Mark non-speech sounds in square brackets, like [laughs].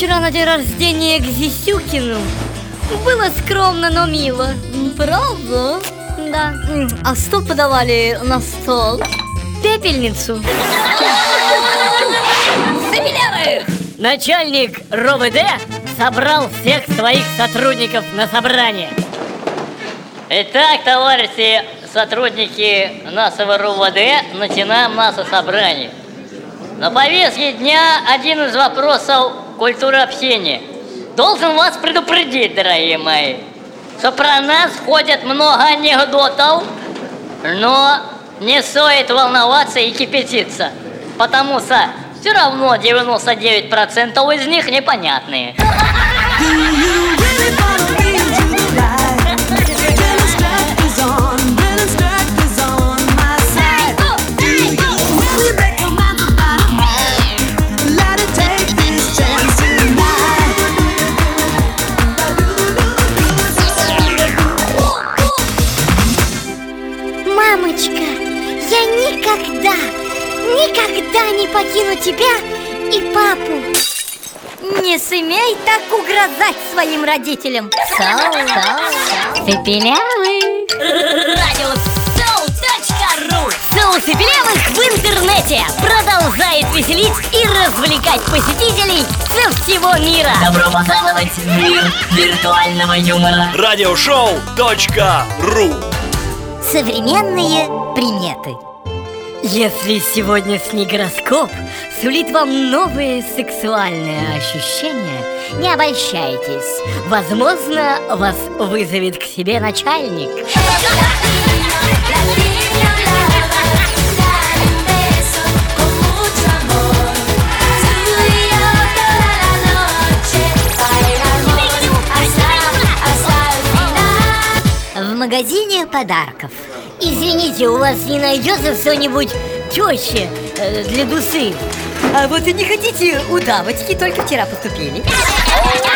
вчера на день рождения к Зисюкину. Было скромно, но мило. Правда? Да. А что подавали на стол? Пепельницу. Начальник РОВД собрал всех своих сотрудников на собрание. Итак, товарищи сотрудники нашего РУВД, начинаем наше собрание. На повестке дня один из вопросов культуры общения. Должен вас предупредить, дорогие мои, что про нас ходят много анекдотов, но не стоит волноваться и кипятиться, потому что все равно 99% из них непонятные. Никогда, никогда не покину тебя и папу. Не смей так угрозать своим родителям. Соу, соу, Цепелявый. Радиосоу.ру Соус Цепелявых в интернете продолжает веселить и развлекать посетителей со всего мира. Добро пожаловать в мир виртуального юмора. Радиошоу.ру Современные приметы. Если сегодня снегороскоп сулит вам новые сексуальные ощущения, не обольщайтесь. Возможно, вас вызовет к себе начальник. В магазине подарков. Извините, у вас не найдется что-нибудь теще э, для дусы? А вот и не хотите удавочки, только вчера поступили. [laughs]